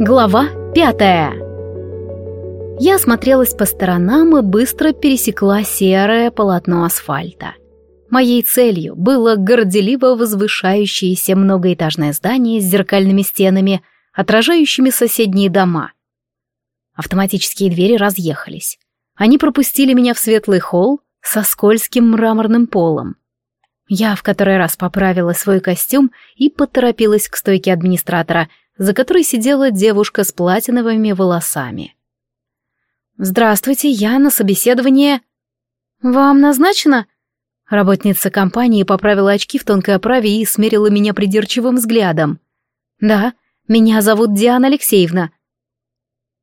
Глава пятая Я осмотрелась по сторонам и быстро пересекла серое полотно асфальта. Моей целью было горделиво возвышающееся многоэтажное здание с зеркальными стенами, отражающими соседние дома. Автоматические двери разъехались. Они пропустили меня в светлый холл со скользким мраморным полом. Я в который раз поправила свой костюм и поторопилась к стойке администратора, за которой сидела девушка с платиновыми волосами. «Здравствуйте, я на собеседование...» «Вам назначено?» Работница компании поправила очки в тонкой оправе и смерила меня придирчивым взглядом. «Да, меня зовут Диана Алексеевна».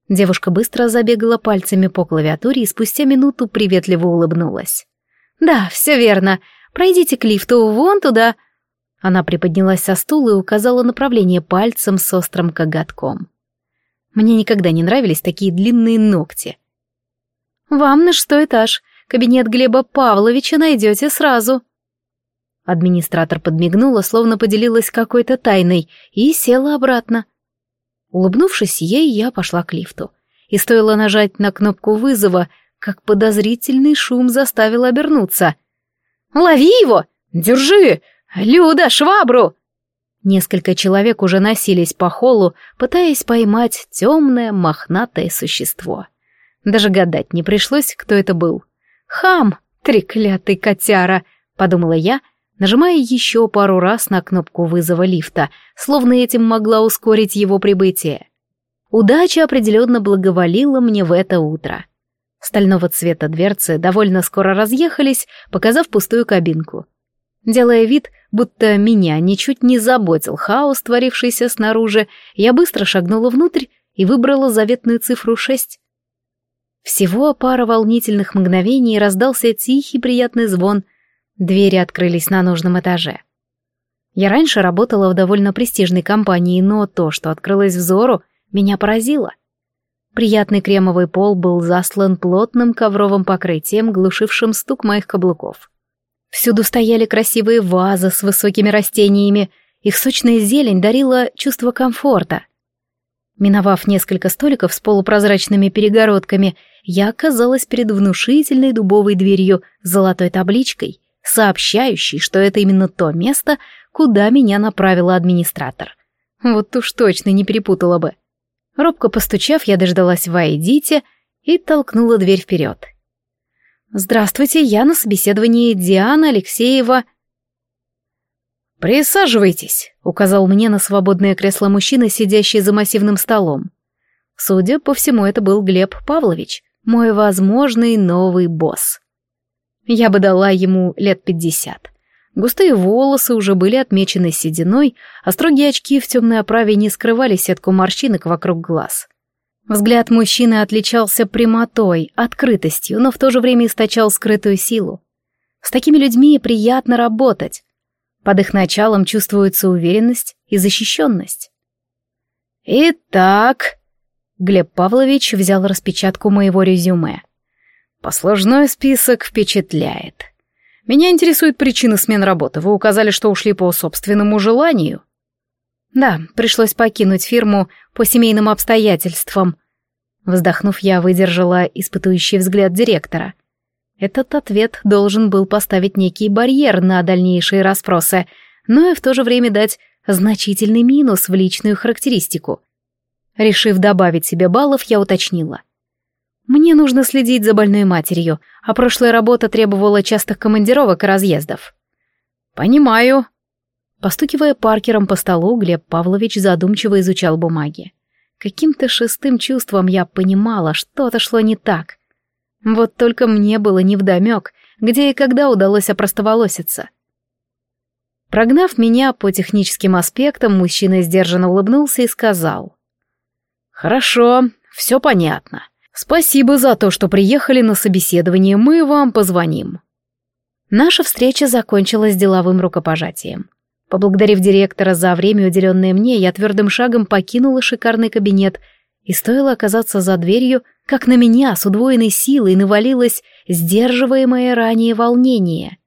Девушка быстро забегала пальцами по клавиатуре и спустя минуту приветливо улыбнулась. «Да, все верно. Пройдите к лифту вон туда. Она приподнялась со стула и указала направление пальцем с острым коготком. Мне никогда не нравились такие длинные ногти. «Вам на что этаж? Кабинет Глеба Павловича найдете сразу». Администратор подмигнула, словно поделилась какой-то тайной, и села обратно. Улыбнувшись ей, я пошла к лифту. И стоило нажать на кнопку вызова, как подозрительный шум заставил обернуться. «Лови его! Держи! «Люда, швабру!» Несколько человек уже носились по холлу, пытаясь поймать темное мохнатое существо. Даже гадать не пришлось, кто это был. «Хам! Треклятый котяра!» — подумала я, нажимая еще пару раз на кнопку вызова лифта, словно этим могла ускорить его прибытие. Удача определенно благоволила мне в это утро. Стального цвета дверцы довольно скоро разъехались, показав пустую кабинку. Делая вид, будто меня ничуть не заботил хаос, творившийся снаружи, я быстро шагнула внутрь и выбрала заветную цифру шесть. Всего пара волнительных мгновений раздался тихий приятный звон. Двери открылись на нужном этаже. Я раньше работала в довольно престижной компании, но то, что открылось взору, меня поразило. Приятный кремовый пол был заслан плотным ковровым покрытием, глушившим стук моих каблуков. Всюду стояли красивые вазы с высокими растениями, их сочная зелень дарила чувство комфорта. Миновав несколько столиков с полупрозрачными перегородками, я оказалась перед внушительной дубовой дверью с золотой табличкой, сообщающей, что это именно то место, куда меня направила администратор. Вот уж точно не перепутала бы. Робко постучав, я дождалась «Войдите» и толкнула дверь вперед. «Здравствуйте, я на собеседовании Диана Алексеева». «Присаживайтесь», — указал мне на свободное кресло мужчина, сидящий за массивным столом. Судя по всему, это был Глеб Павлович, мой возможный новый босс. Я бы дала ему лет пятьдесят. Густые волосы уже были отмечены сединой, а строгие очки в темной оправе не скрывали сетку морщинок вокруг глаз. Взгляд мужчины отличался прямотой, открытостью, но в то же время источал скрытую силу. С такими людьми приятно работать. Под их началом чувствуется уверенность и защищенность. «Итак...» — Глеб Павлович взял распечатку моего резюме. «Послужной список впечатляет. Меня интересует причина смен работы. Вы указали, что ушли по собственному желанию». Да, пришлось покинуть фирму по семейным обстоятельствам. Вздохнув, я выдержала испытующий взгляд директора. Этот ответ должен был поставить некий барьер на дальнейшие расспросы, но и в то же время дать значительный минус в личную характеристику. Решив добавить себе баллов, я уточнила. Мне нужно следить за больной матерью, а прошлая работа требовала частых командировок и разъездов. «Понимаю», Постукивая Паркером по столу, Глеб Павлович задумчиво изучал бумаги. Каким-то шестым чувством я понимала, что-то шло не так. Вот только мне было невдомек, где и когда удалось опростоволоситься. Прогнав меня по техническим аспектам, мужчина сдержанно улыбнулся и сказал. «Хорошо, все понятно. Спасибо за то, что приехали на собеседование, мы вам позвоним». Наша встреча закончилась деловым рукопожатием. Поблагодарив директора за время, уделенное мне, я твердым шагом покинула шикарный кабинет, и стоило оказаться за дверью, как на меня с удвоенной силой навалилось сдерживаемое ранее волнение.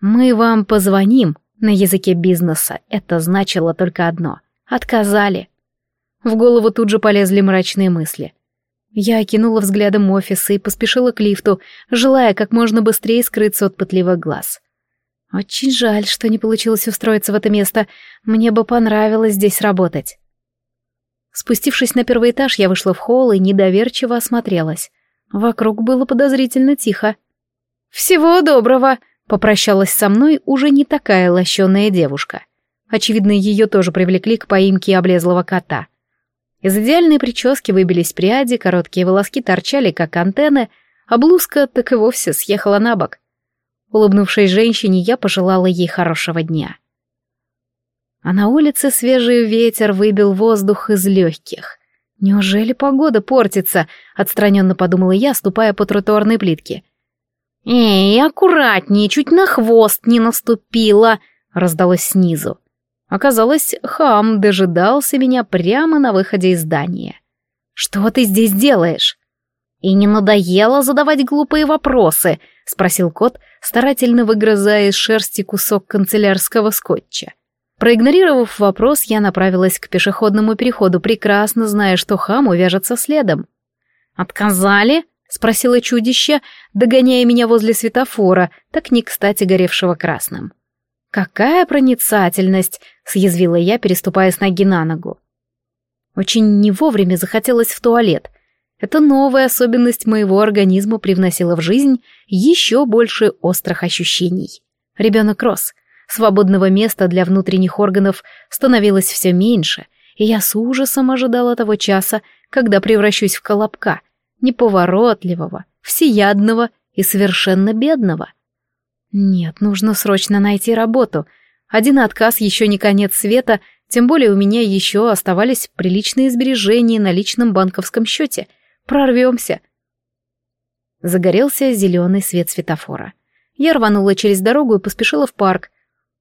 «Мы вам позвоним», на языке бизнеса это значило только одно — отказали. В голову тут же полезли мрачные мысли. Я окинула взглядом офис и поспешила к лифту, желая как можно быстрее скрыться от пытливых глаз. Очень жаль, что не получилось устроиться в это место. Мне бы понравилось здесь работать. Спустившись на первый этаж, я вышла в холл и недоверчиво осмотрелась. Вокруг было подозрительно тихо. «Всего доброго!» — попрощалась со мной уже не такая лощеная девушка. Очевидно, ее тоже привлекли к поимке облезлого кота. Из идеальной прически выбились пряди, короткие волоски торчали, как антенны, а блузка так и вовсе съехала на бок. Улыбнувшись женщине, я пожелала ей хорошего дня. А на улице свежий ветер выбил воздух из легких. Неужели погода портится? Отстраненно подумала я, ступая по тротуарной плитке. «Эй, аккуратнее, чуть на хвост не наступила!» раздалось снизу. Оказалось, хам дожидался меня прямо на выходе из здания. «Что ты здесь делаешь?» «И не надоело задавать глупые вопросы?» — спросил кот, старательно выгрызая из шерсти кусок канцелярского скотча. Проигнорировав вопрос, я направилась к пешеходному переходу, прекрасно зная, что хам увяжется следом. «Отказали?» — спросила чудище, догоняя меня возле светофора, так не кстати горевшего красным. «Какая проницательность!» — съязвила я, переступая с ноги на ногу. Очень не вовремя захотелось в туалет, эта новая особенность моего организма привносила в жизнь еще больше острых ощущений. Ребенок рос, свободного места для внутренних органов становилось все меньше, и я с ужасом ожидала того часа, когда превращусь в колобка, неповоротливого, всеядного и совершенно бедного. Нет, нужно срочно найти работу. Один отказ еще не конец света, тем более у меня еще оставались приличные сбережения на личном банковском счете — Прорвемся. Загорелся зеленый свет светофора. Я рванула через дорогу и поспешила в парк.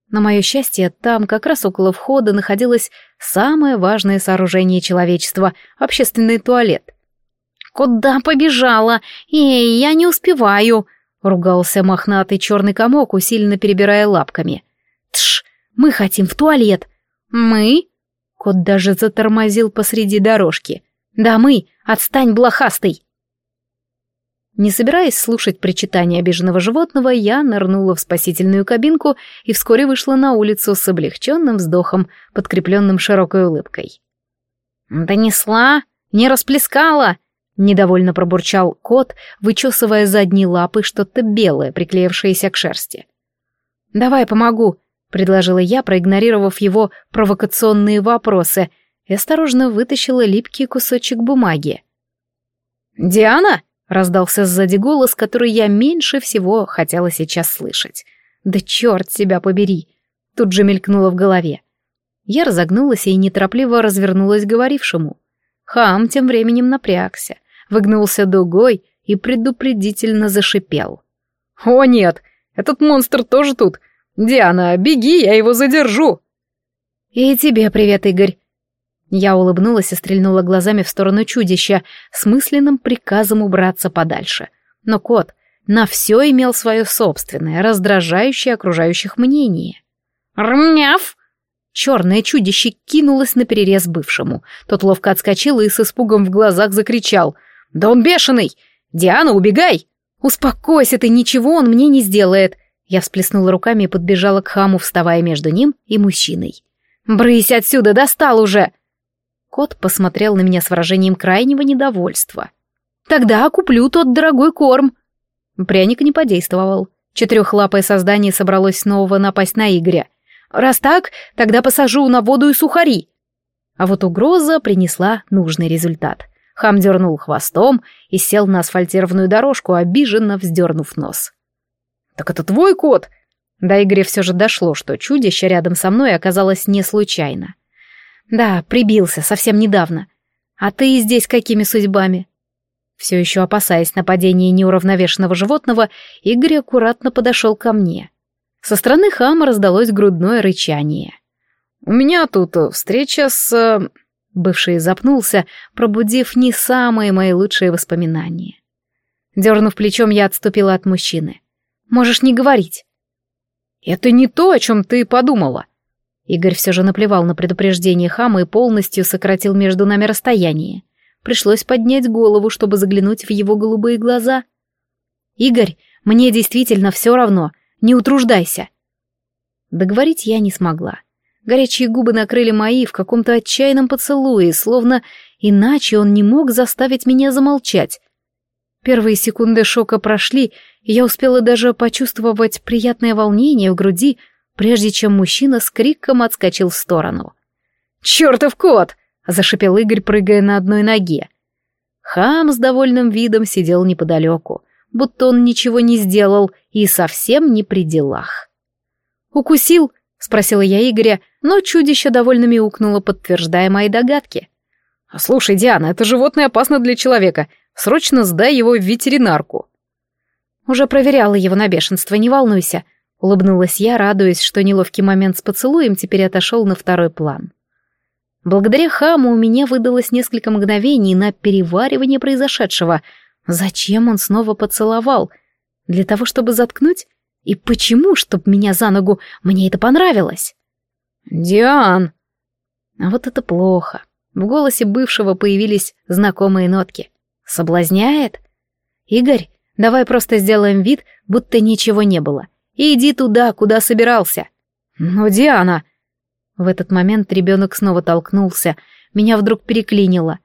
На мое счастье, там, как раз около входа, находилось самое важное сооружение человечества — общественный туалет. «Куда побежала? Эй, я не успеваю!» — ругался мохнатый черный комок, усиленно перебирая лапками. «Тш, мы хотим в туалет!» «Мы?» Кот даже затормозил посреди дорожки. «Да мы! Отстань, блохастый!» Не собираясь слушать причитания обиженного животного, я нырнула в спасительную кабинку и вскоре вышла на улицу с облегченным вздохом, подкрепленным широкой улыбкой. «Донесла? Не расплескала?» — недовольно пробурчал кот, вычесывая задние лапы что-то белое, приклеившееся к шерсти. «Давай помогу», — предложила я, проигнорировав его провокационные вопросы — и осторожно вытащила липкий кусочек бумаги. «Диана!» — раздался сзади голос, который я меньше всего хотела сейчас слышать. «Да черт тебя побери!» — тут же мелькнуло в голове. Я разогнулась и неторопливо развернулась к говорившему. Хам тем временем напрягся, выгнулся дугой и предупредительно зашипел. «О нет, этот монстр тоже тут! Диана, беги, я его задержу!» «И тебе привет, Игорь!» Я улыбнулась и стрельнула глазами в сторону чудища с мысленным приказом убраться подальше. Но кот на все имел свое собственное, раздражающее окружающих мнение. «Рмяв!» Черное чудище кинулось на перерез бывшему. Тот ловко отскочил и с испугом в глазах закричал. «Да он бешеный! Диана, убегай!» «Успокойся ты, ничего он мне не сделает!» Я всплеснула руками и подбежала к хаму, вставая между ним и мужчиной. «Брысь отсюда, достал уже!» Кот посмотрел на меня с выражением крайнего недовольства. «Тогда куплю тот дорогой корм». Пряник не подействовал. Четырехлапое создание собралось снова напасть на Игоря. «Раз так, тогда посажу на воду и сухари». А вот угроза принесла нужный результат. Хам дернул хвостом и сел на асфальтированную дорожку, обиженно вздернув нос. «Так это твой кот?» До Игоря все же дошло, что чудище рядом со мной оказалось не случайно. Да, прибился совсем недавно. А ты здесь какими судьбами? Все еще опасаясь нападения неуравновешенного животного, Игорь аккуратно подошел ко мне. Со стороны хама раздалось грудное рычание. «У меня тут встреча с...» э, Бывший запнулся, пробудив не самые мои лучшие воспоминания. Дернув плечом, я отступила от мужчины. «Можешь не говорить». «Это не то, о чем ты подумала. Игорь все же наплевал на предупреждение хама и полностью сократил между нами расстояние. Пришлось поднять голову, чтобы заглянуть в его голубые глаза. «Игорь, мне действительно все равно. Не утруждайся». Договорить я не смогла. Горячие губы накрыли мои в каком-то отчаянном поцелуе, словно иначе он не мог заставить меня замолчать. Первые секунды шока прошли, и я успела даже почувствовать приятное волнение в груди, прежде чем мужчина с криком отскочил в сторону. «Чёртов кот!» — зашипел Игорь, прыгая на одной ноге. Хам с довольным видом сидел неподалеку, будто он ничего не сделал и совсем не при делах. «Укусил?» — спросила я Игоря, но чудище довольно мяукнуло, подтверждая мои догадки. «Слушай, Диана, это животное опасно для человека. Срочно сдай его в ветеринарку». «Уже проверяла его на бешенство, не волнуйся», — улыбнулась я, радуясь, что неловкий момент с поцелуем теперь отошел на второй план. Благодаря хаму у меня выдалось несколько мгновений на переваривание произошедшего. Зачем он снова поцеловал? Для того, чтобы заткнуть? И почему, чтоб меня за ногу, мне это понравилось? «Диан!» А вот это плохо. В голосе бывшего появились знакомые нотки. «Соблазняет?» «Игорь, давай просто сделаем вид, будто ничего не было. И иди туда, куда собирался». «Но, Диана...» В этот момент ребенок снова толкнулся, меня вдруг переклинило.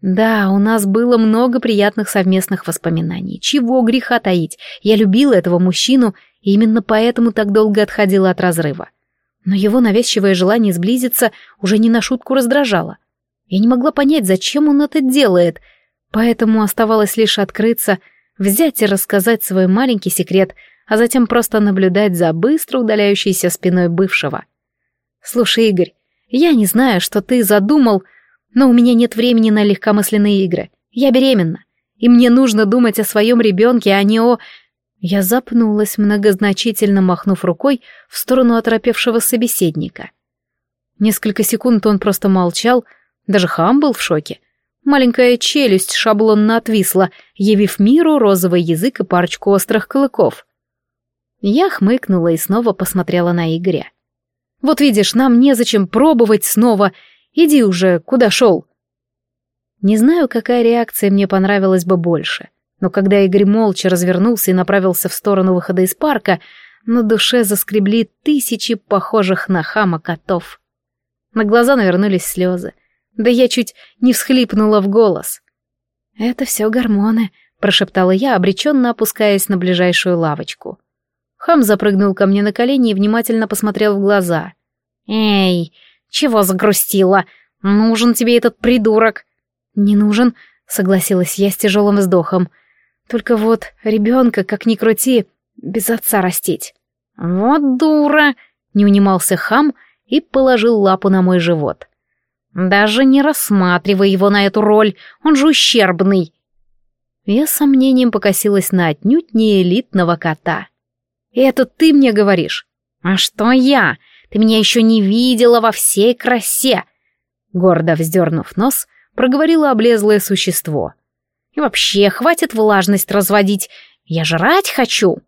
Да, у нас было много приятных совместных воспоминаний. Чего греха таить, я любила этого мужчину, и именно поэтому так долго отходила от разрыва. Но его навязчивое желание сблизиться уже не на шутку раздражало. Я не могла понять, зачем он это делает, поэтому оставалось лишь открыться, взять и рассказать свой маленький секрет, а затем просто наблюдать за быстро удаляющейся спиной бывшего. «Слушай, Игорь, я не знаю, что ты задумал, но у меня нет времени на легкомысленные игры. Я беременна, и мне нужно думать о своем ребенке, а не о...» Я запнулась, многозначительно махнув рукой в сторону оторопевшего собеседника. Несколько секунд он просто молчал, даже хам был в шоке. Маленькая челюсть шаблонно отвисла, явив миру розовый язык и парочку острых клыков. Я хмыкнула и снова посмотрела на Игоря. Вот видишь, нам незачем пробовать снова. Иди уже, куда шел?» Не знаю, какая реакция мне понравилась бы больше, но когда Игорь молча развернулся и направился в сторону выхода из парка, на душе заскребли тысячи похожих на хама котов. На глаза навернулись слезы, да я чуть не всхлипнула в голос. «Это все гормоны», — прошептала я, обреченно опускаясь на ближайшую лавочку. Хам запрыгнул ко мне на колени и внимательно посмотрел в глаза. «Эй, чего загрустила? Нужен тебе этот придурок?» «Не нужен», — согласилась я с тяжелым вздохом. «Только вот ребенка, как ни крути, без отца растить». «Вот дура!» — не унимался хам и положил лапу на мой живот. «Даже не рассматривай его на эту роль, он же ущербный!» Я с сомнением покосилась на отнюдь не элитного кота. Это ты мне говоришь? А что я? Ты меня еще не видела во всей красе!» Гордо вздернув нос, проговорило облезлое существо. «И вообще, хватит влажность разводить. Я жрать хочу!»